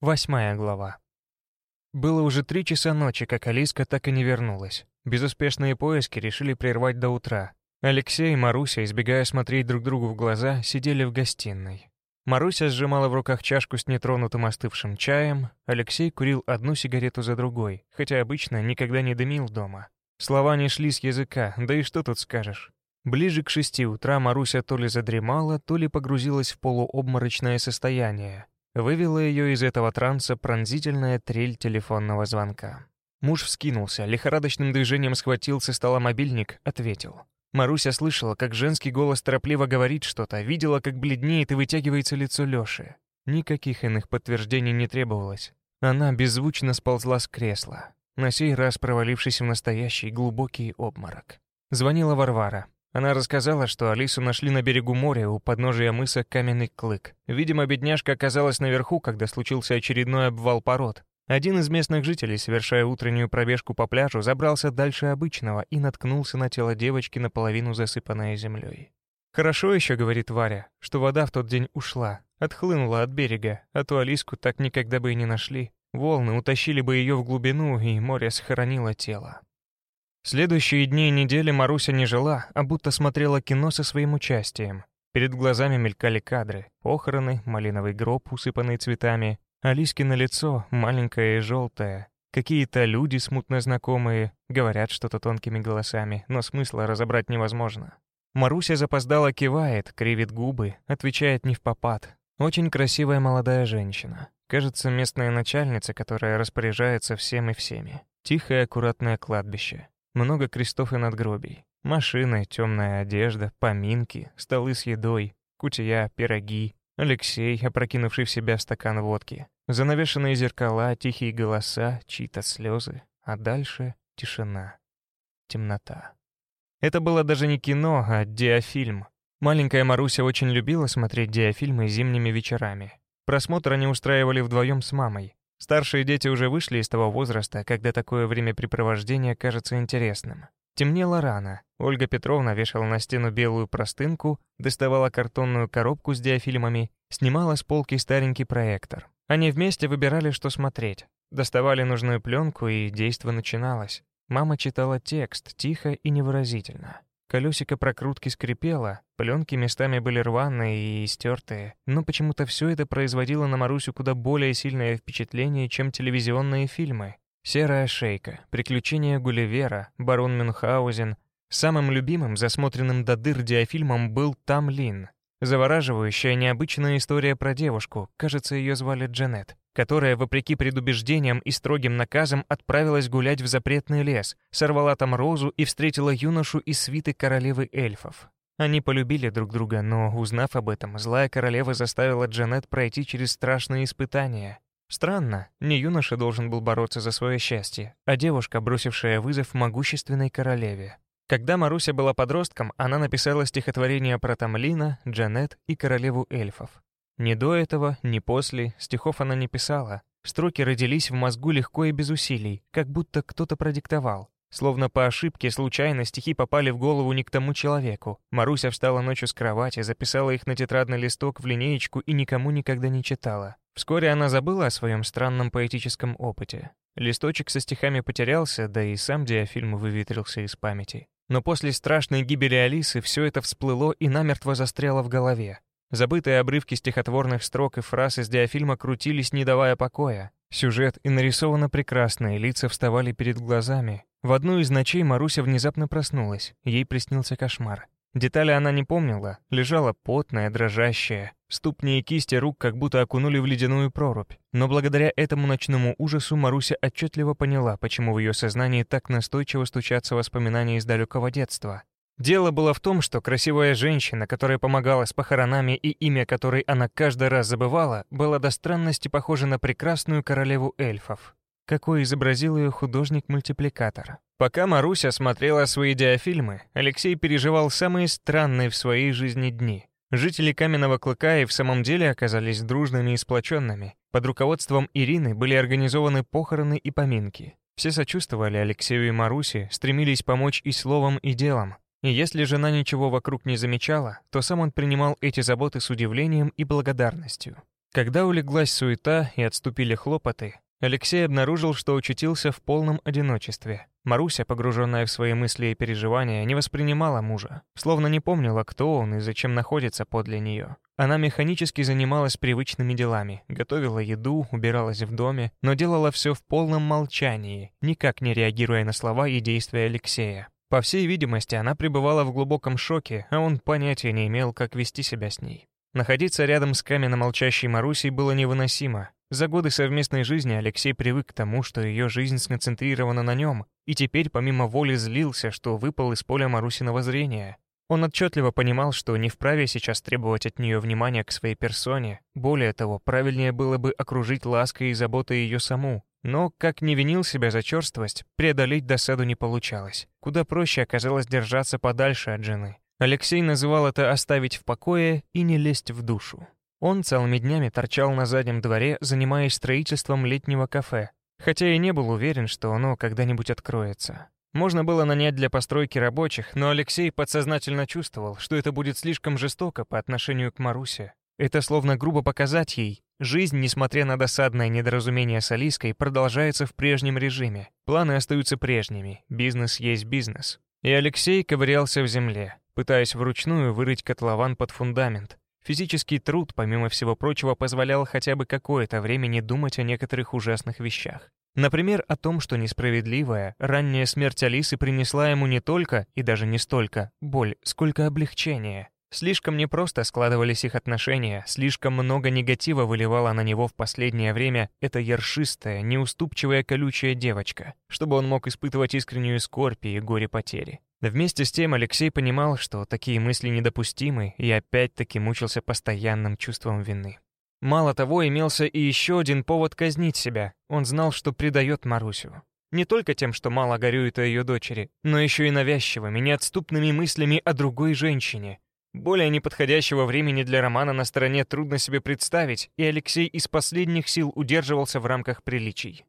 Восьмая глава. Было уже три часа ночи, как Алиска так и не вернулась. Безуспешные поиски решили прервать до утра. Алексей и Маруся, избегая смотреть друг другу в глаза, сидели в гостиной. Маруся сжимала в руках чашку с нетронутым остывшим чаем, Алексей курил одну сигарету за другой, хотя обычно никогда не дымил дома. Слова не шли с языка, да и что тут скажешь. Ближе к шести утра Маруся то ли задремала, то ли погрузилась в полуобморочное состояние, Вывела ее из этого транса пронзительная трель телефонного звонка. Муж вскинулся, лихорадочным движением схватил со стола мобильник, ответил. Маруся слышала, как женский голос торопливо говорит что-то, видела, как бледнеет и вытягивается лицо Лёши. Никаких иных подтверждений не требовалось. Она беззвучно сползла с кресла, на сей раз провалившись в настоящий глубокий обморок. Звонила Варвара. Она рассказала, что Алису нашли на берегу моря у подножия мыса Каменный Клык. Видимо, бедняжка оказалась наверху, когда случился очередной обвал пород. Один из местных жителей, совершая утреннюю пробежку по пляжу, забрался дальше обычного и наткнулся на тело девочки, наполовину засыпанное землей. «Хорошо еще, — говорит Варя, — что вода в тот день ушла, отхлынула от берега, а то Алиску так никогда бы и не нашли. Волны утащили бы ее в глубину, и море схоронило тело. Следующие дни и недели Маруся не жила, а будто смотрела кино со своим участием. Перед глазами мелькали кадры. Похороны, малиновый гроб, усыпанный цветами, Алискино лицо, маленькое и желтое. Какие-то люди, смутно знакомые, говорят что-то тонкими голосами, но смысла разобрать невозможно. Маруся запоздала кивает, кривит губы, отвечает не в попад. Очень красивая молодая женщина. Кажется, местная начальница, которая распоряжается всем и всеми. Тихое, аккуратное кладбище. Много крестов и надгробий. Машины, темная одежда, поминки, столы с едой, кутия, пироги. Алексей, опрокинувший в себя стакан водки. Занавешенные зеркала, тихие голоса, чьи-то слезы. А дальше тишина. Темнота. Это было даже не кино, а диафильм. Маленькая Маруся очень любила смотреть диафильмы зимними вечерами. Просмотр они устраивали вдвоем с мамой. Старшие дети уже вышли из того возраста, когда такое времяпрепровождение кажется интересным. Темнело рано. Ольга Петровна вешала на стену белую простынку, доставала картонную коробку с диафильмами, снимала с полки старенький проектор. Они вместе выбирали, что смотреть. Доставали нужную пленку, и действо начиналось. Мама читала текст, тихо и невыразительно. Колесико прокрутки скрипело, пленки местами были рваные и стертые, но почему-то все это производило на Марусю куда более сильное впечатление, чем телевизионные фильмы. «Серая шейка», «Приключения Гулливера», «Барон Мюнхгаузен». Самым любимым, засмотренным до дыр диафильмом был «Там Лин», Завораживающая необычная история про девушку, кажется, ее звали Джанет, которая, вопреки предубеждениям и строгим наказам, отправилась гулять в запретный лес, сорвала там розу и встретила юношу из свиты королевы эльфов. Они полюбили друг друга, но, узнав об этом, злая королева заставила Джанет пройти через страшные испытания. Странно, не юноша должен был бороться за свое счастье, а девушка, бросившая вызов могущественной королеве. Когда Маруся была подростком, она написала стихотворение про Тамлина, Джанет и королеву эльфов. Ни до этого, ни после стихов она не писала. Строки родились в мозгу легко и без усилий, как будто кто-то продиктовал. Словно по ошибке, случайно стихи попали в голову не к тому человеку. Маруся встала ночью с кровати, записала их на тетрадный листок в линеечку и никому никогда не читала. Вскоре она забыла о своем странном поэтическом опыте. Листочек со стихами потерялся, да и сам диафильм выветрился из памяти. Но после страшной гибели Алисы все это всплыло и намертво застряло в голове. Забытые обрывки стихотворных строк и фраз из диафильма крутились, не давая покоя. Сюжет и нарисовано прекрасно, и лица вставали перед глазами. В одну из ночей Маруся внезапно проснулась. Ей приснился кошмар. Детали она не помнила, лежала потная, дрожащая. Ступни и кисти рук как будто окунули в ледяную прорубь. Но благодаря этому ночному ужасу Маруся отчетливо поняла, почему в ее сознании так настойчиво стучатся воспоминания из далекого детства. Дело было в том, что красивая женщина, которая помогала с похоронами и имя которой она каждый раз забывала, была до странности похожа на прекрасную королеву эльфов какой изобразил ее художник-мультипликатор. Пока Маруся смотрела свои диафильмы, Алексей переживал самые странные в своей жизни дни. Жители Каменного Клыка и в самом деле оказались дружными и сплоченными. Под руководством Ирины были организованы похороны и поминки. Все сочувствовали Алексею и Марусе, стремились помочь и словом, и делом. И если жена ничего вокруг не замечала, то сам он принимал эти заботы с удивлением и благодарностью. Когда улеглась суета и отступили хлопоты, Алексей обнаружил, что очутился в полном одиночестве. Маруся, погруженная в свои мысли и переживания, не воспринимала мужа, словно не помнила, кто он и зачем находится подле нее. Она механически занималась привычными делами, готовила еду, убиралась в доме, но делала все в полном молчании, никак не реагируя на слова и действия Алексея. По всей видимости, она пребывала в глубоком шоке, а он понятия не имел, как вести себя с ней. Находиться рядом с каменно молчащей Марусей было невыносимо. За годы совместной жизни Алексей привык к тому, что ее жизнь сконцентрирована на нем, и теперь помимо воли злился, что выпал из поля Марусиного зрения. Он отчетливо понимал, что не вправе сейчас требовать от нее внимания к своей персоне. Более того, правильнее было бы окружить лаской и заботой ее саму. Но, как не винил себя за черствость, преодолеть досаду не получалось. Куда проще оказалось держаться подальше от жены. Алексей называл это «оставить в покое» и «не лезть в душу». Он целыми днями торчал на заднем дворе, занимаясь строительством летнего кафе, хотя и не был уверен, что оно когда-нибудь откроется. Можно было нанять для постройки рабочих, но Алексей подсознательно чувствовал, что это будет слишком жестоко по отношению к Марусе. Это словно грубо показать ей, жизнь, несмотря на досадное недоразумение с Алиской, продолжается в прежнем режиме. Планы остаются прежними, бизнес есть бизнес. И Алексей ковырялся в земле, пытаясь вручную вырыть котлован под фундамент. Физический труд, помимо всего прочего, позволял хотя бы какое-то время не думать о некоторых ужасных вещах. Например, о том, что несправедливая, ранняя смерть Алисы принесла ему не только, и даже не столько, боль, сколько облегчение. Слишком непросто складывались их отношения, слишком много негатива выливала на него в последнее время эта ершистая, неуступчивая колючая девочка, чтобы он мог испытывать искреннюю скорбь и горе потери. Вместе с тем Алексей понимал, что такие мысли недопустимы, и опять-таки мучился постоянным чувством вины. Мало того, имелся и еще один повод казнить себя. Он знал, что предает Марусю. Не только тем, что мало горюет о ее дочери, но еще и навязчивыми, неотступными мыслями о другой женщине. Более неподходящего времени для романа на стороне трудно себе представить, и Алексей из последних сил удерживался в рамках приличий.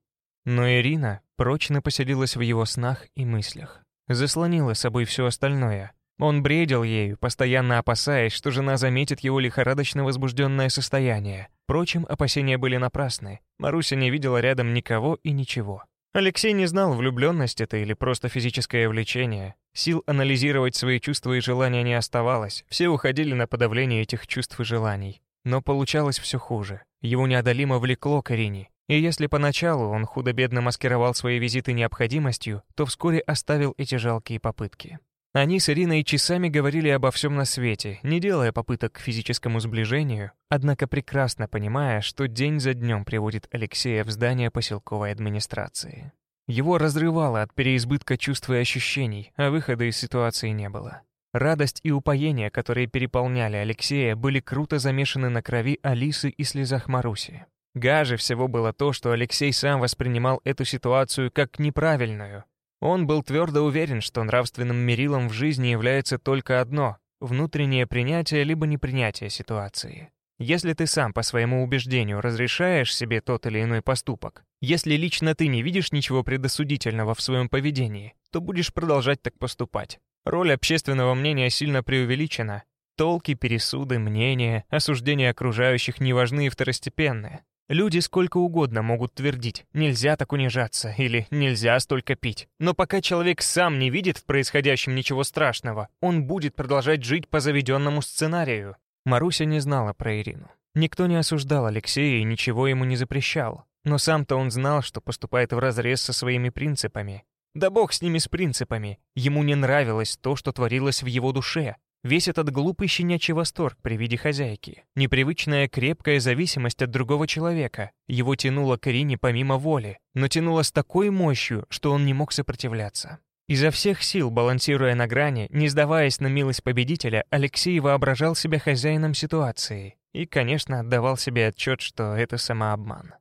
Но Ирина прочно поселилась в его снах и мыслях. Заслонила собой все остальное, он бредил ею, постоянно опасаясь, что жена заметит его лихорадочно возбужденное состояние. Впрочем, опасения были напрасны. Маруся не видела рядом никого и ничего. Алексей не знал, влюбленность это или просто физическое влечение. Сил анализировать свои чувства и желания не оставалось. Все уходили на подавление этих чувств и желаний. Но получалось все хуже. Его неодолимо влекло к Ирине. И если поначалу он худо-бедно маскировал свои визиты необходимостью, то вскоре оставил эти жалкие попытки. Они с Ириной часами говорили обо всем на свете, не делая попыток к физическому сближению, однако прекрасно понимая, что день за днем приводит Алексея в здание поселковой администрации. Его разрывало от переизбытка чувств и ощущений, а выхода из ситуации не было. Радость и упоение, которые переполняли Алексея, были круто замешаны на крови Алисы и слезах Маруси. Гаже всего было то, что Алексей сам воспринимал эту ситуацию как неправильную, он был твердо уверен, что нравственным мерилом в жизни является только одно — внутреннее принятие либо непринятие ситуации. Если ты сам по своему убеждению разрешаешь себе тот или иной поступок, если лично ты не видишь ничего предосудительного в своем поведении, то будешь продолжать так поступать. Роль общественного мнения сильно преувеличена. Толки, пересуды, мнения, осуждения окружающих не важны и второстепенные. Люди сколько угодно могут твердить «нельзя так унижаться» или «нельзя столько пить». Но пока человек сам не видит в происходящем ничего страшного, он будет продолжать жить по заведенному сценарию. Маруся не знала про Ирину. Никто не осуждал Алексея и ничего ему не запрещал. Но сам-то он знал, что поступает вразрез со своими принципами. Да бог с ними с принципами. Ему не нравилось то, что творилось в его душе. Весь этот глупый щенячий восторг при виде хозяйки, непривычная крепкая зависимость от другого человека, его тянуло к Ирине помимо воли, но тянуло с такой мощью, что он не мог сопротивляться. Изо всех сил, балансируя на грани, не сдаваясь на милость победителя, Алексей воображал себя хозяином ситуации и, конечно, отдавал себе отчет, что это самообман.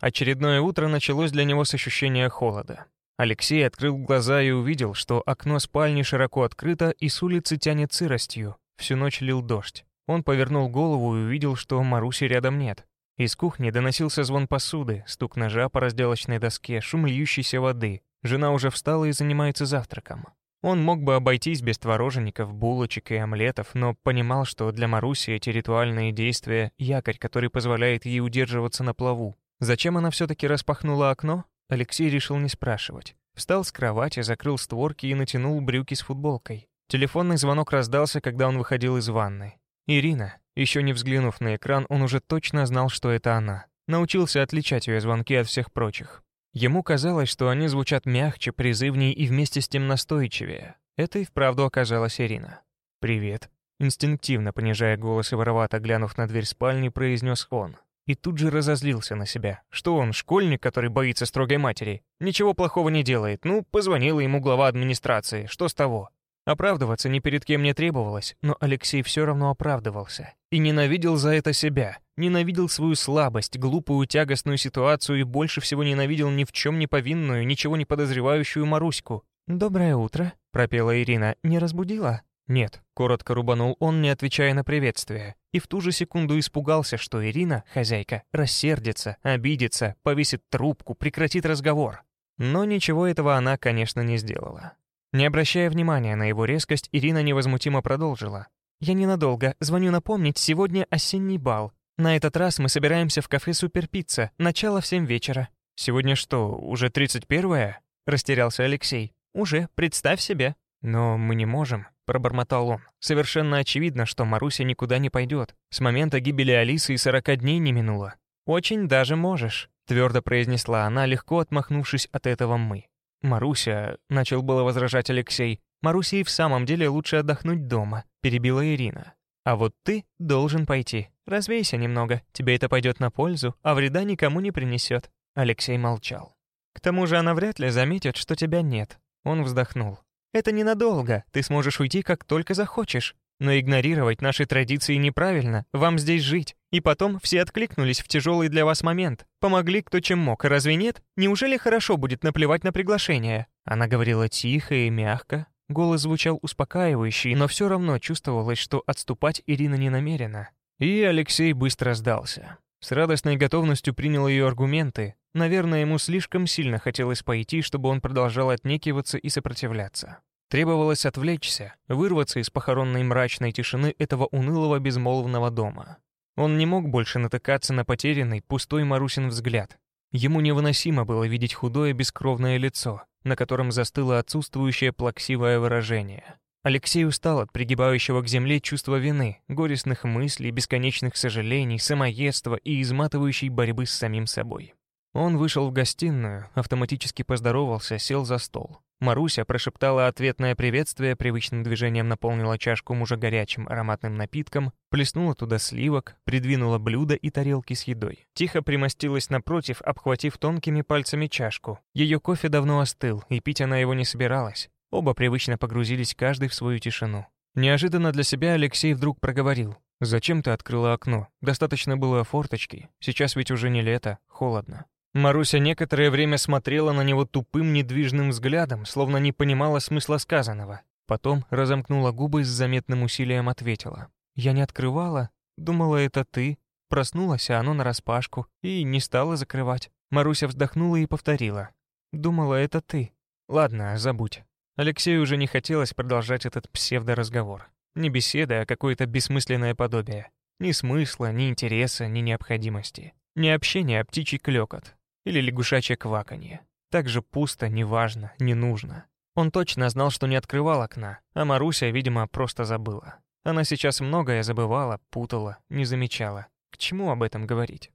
Очередное утро началось для него с ощущения холода. Алексей открыл глаза и увидел, что окно спальни широко открыто и с улицы тянет сыростью. Всю ночь лил дождь. Он повернул голову и увидел, что Маруси рядом нет. Из кухни доносился звон посуды, стук ножа по разделочной доске, шум льющейся воды. Жена уже встала и занимается завтраком. Он мог бы обойтись без творожеников, булочек и омлетов, но понимал, что для Маруси эти ритуальные действия — якорь, который позволяет ей удерживаться на плаву. Зачем она все-таки распахнула окно? Алексей решил не спрашивать. Встал с кровати, закрыл створки и натянул брюки с футболкой. Телефонный звонок раздался, когда он выходил из ванны. Ирина. Еще не взглянув на экран, он уже точно знал, что это она. Научился отличать ее звонки от всех прочих. Ему казалось, что они звучат мягче, призывнее и вместе с тем настойчивее. Это и вправду оказалась Ирина. «Привет». Инстинктивно понижая голос и воровато глянув на дверь спальни, произнес он. И тут же разозлился на себя. Что он, школьник, который боится строгой матери? Ничего плохого не делает. Ну, позвонила ему глава администрации. Что с того? Оправдываться ни перед кем не требовалось, но Алексей все равно оправдывался. И ненавидел за это себя. Ненавидел свою слабость, глупую тягостную ситуацию и больше всего ненавидел ни в чем не повинную, ничего не подозревающую Маруську. «Доброе утро», — пропела Ирина. «Не разбудила?» «Нет», — коротко рубанул он, не отвечая на приветствие. И в ту же секунду испугался, что Ирина, хозяйка, рассердится, обидится, повесит трубку, прекратит разговор. Но ничего этого она, конечно, не сделала. Не обращая внимания на его резкость, Ирина невозмутимо продолжила. «Я ненадолго. Звоню напомнить, сегодня осенний бал. На этот раз мы собираемся в кафе «Суперпицца». Начало в семь вечера». «Сегодня что, уже тридцать первое?» — растерялся Алексей. «Уже, представь себе». «Но мы не можем», — пробормотал он. «Совершенно очевидно, что Маруся никуда не пойдет. С момента гибели Алисы и сорока дней не минуло». «Очень даже можешь», — твердо произнесла она, легко отмахнувшись от этого «мы». «Маруся», — начал было возражать Алексей, «Марусе и в самом деле лучше отдохнуть дома», — перебила Ирина. «А вот ты должен пойти. Развейся немного, тебе это пойдет на пользу, а вреда никому не принесет». Алексей молчал. «К тому же она вряд ли заметит, что тебя нет». Он вздохнул. «Это ненадолго, ты сможешь уйти, как только захочешь. Но игнорировать наши традиции неправильно, вам здесь жить. И потом все откликнулись в тяжелый для вас момент. Помогли кто чем мог, разве нет? Неужели хорошо будет наплевать на приглашение?» Она говорила тихо и мягко. Голос звучал успокаивающий, но все равно чувствовалось, что отступать Ирина не намерена. И Алексей быстро сдался. С радостной готовностью принял ее аргументы. Наверное, ему слишком сильно хотелось пойти, чтобы он продолжал отнекиваться и сопротивляться. Требовалось отвлечься, вырваться из похоронной мрачной тишины этого унылого безмолвного дома. Он не мог больше натыкаться на потерянный, пустой Марусин взгляд. Ему невыносимо было видеть худое бескровное лицо, на котором застыло отсутствующее плаксивое выражение. Алексей устал от пригибающего к земле чувства вины, горестных мыслей, бесконечных сожалений, самоедства и изматывающей борьбы с самим собой. Он вышел в гостиную, автоматически поздоровался, сел за стол. Маруся прошептала ответное приветствие, привычным движением наполнила чашку мужа горячим ароматным напитком, плеснула туда сливок, придвинула блюдо и тарелки с едой. Тихо примостилась напротив, обхватив тонкими пальцами чашку. Ее кофе давно остыл, и пить она его не собиралась. Оба привычно погрузились каждый в свою тишину. Неожиданно для себя Алексей вдруг проговорил. «Зачем ты открыла окно? Достаточно было форточки. Сейчас ведь уже не лето, холодно». Маруся некоторое время смотрела на него тупым недвижным взглядом, словно не понимала смысла сказанного. Потом разомкнула губы и с заметным усилием ответила. «Я не открывала. Думала, это ты. Проснулась, а оно нараспашку. И не стала закрывать». Маруся вздохнула и повторила. «Думала, это ты. Ладно, забудь». Алексею уже не хотелось продолжать этот псевдоразговор. Не беседа, а какое-то бессмысленное подобие. Ни смысла, ни интереса, ни необходимости. Не общение, а птичий клёкот или лягушачье кваканье. Так же пусто, неважно, не нужно. Он точно знал, что не открывал окна, а Маруся, видимо, просто забыла. Она сейчас многое забывала, путала, не замечала. К чему об этом говорить?